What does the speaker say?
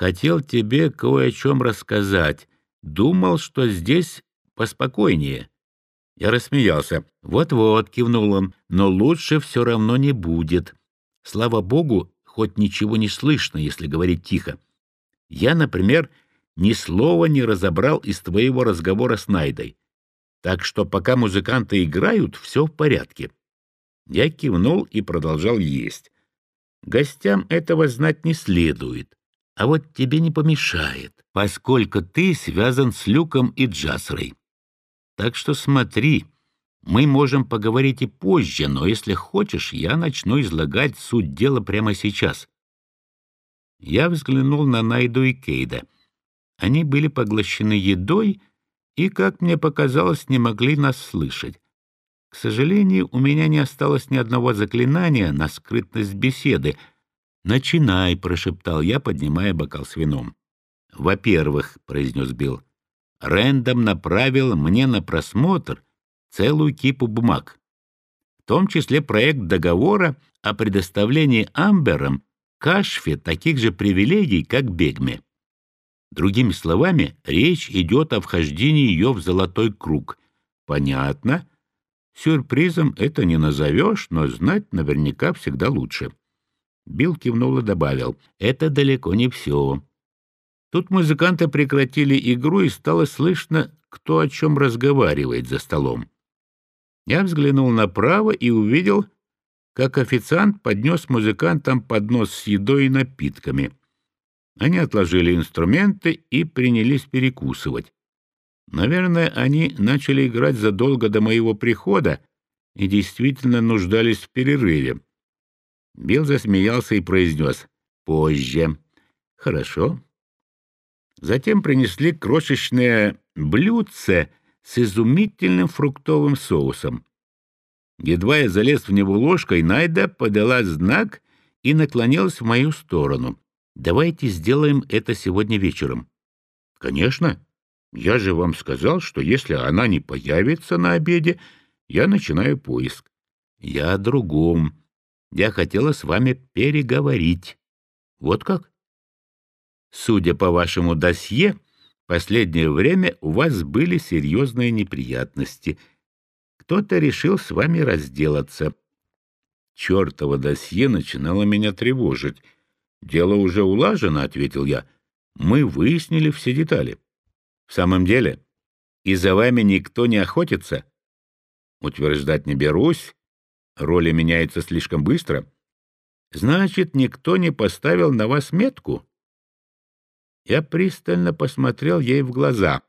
Хотел тебе кое о чем рассказать. Думал, что здесь поспокойнее. Я рассмеялся. «Вот-вот», — кивнул он, — «но лучше все равно не будет. Слава богу, хоть ничего не слышно, если говорить тихо. Я, например, ни слова не разобрал из твоего разговора с Найдой. Так что пока музыканты играют, все в порядке». Я кивнул и продолжал есть. Гостям этого знать не следует, а вот тебе не помешает, поскольку ты связан с Люком и Джасрой. Так что смотри, мы можем поговорить и позже, но если хочешь, я начну излагать суть дела прямо сейчас. Я взглянул на Найду и Кейда. Они были поглощены едой и, как мне показалось, не могли нас слышать. К сожалению, у меня не осталось ни одного заклинания на скрытность беседы. «Начинай», — прошептал я, поднимая бокал с вином. «Во-первых», — произнес Билл, Рэндом направил мне на просмотр целую кипу бумаг, в том числе проект договора о предоставлении Амберам Кашфе таких же привилегий, как Бегме. Другими словами, речь идет о вхождении ее в золотой круг. Понятно. Сюрпризом это не назовешь, но знать наверняка всегда лучше. Билл кивнул и добавил, это далеко не все. Тут музыканты прекратили игру, и стало слышно, кто о чем разговаривает за столом. Я взглянул направо и увидел, как официант поднес музыкантам поднос с едой и напитками. Они отложили инструменты и принялись перекусывать. Наверное, они начали играть задолго до моего прихода и действительно нуждались в перерыве. Билл засмеялся и произнес «Позже». «Хорошо, Затем принесли крошечное блюдце с изумительным фруктовым соусом. Едва я залез в него ложкой, Найда подала знак и наклонилась в мою сторону. «Давайте сделаем это сегодня вечером». «Конечно. Я же вам сказал, что если она не появится на обеде, я начинаю поиск». «Я о другом. Я хотела с вами переговорить». «Вот как?» Судя по вашему досье, последнее время у вас были серьезные неприятности. Кто-то решил с вами разделаться. Чертово досье начинало меня тревожить. «Дело уже улажено», — ответил я. «Мы выяснили все детали». «В самом деле, и за вами никто не охотится?» «Утверждать не берусь. Роли меняются слишком быстро». «Значит, никто не поставил на вас метку?» Я пристально посмотрел ей в глаза.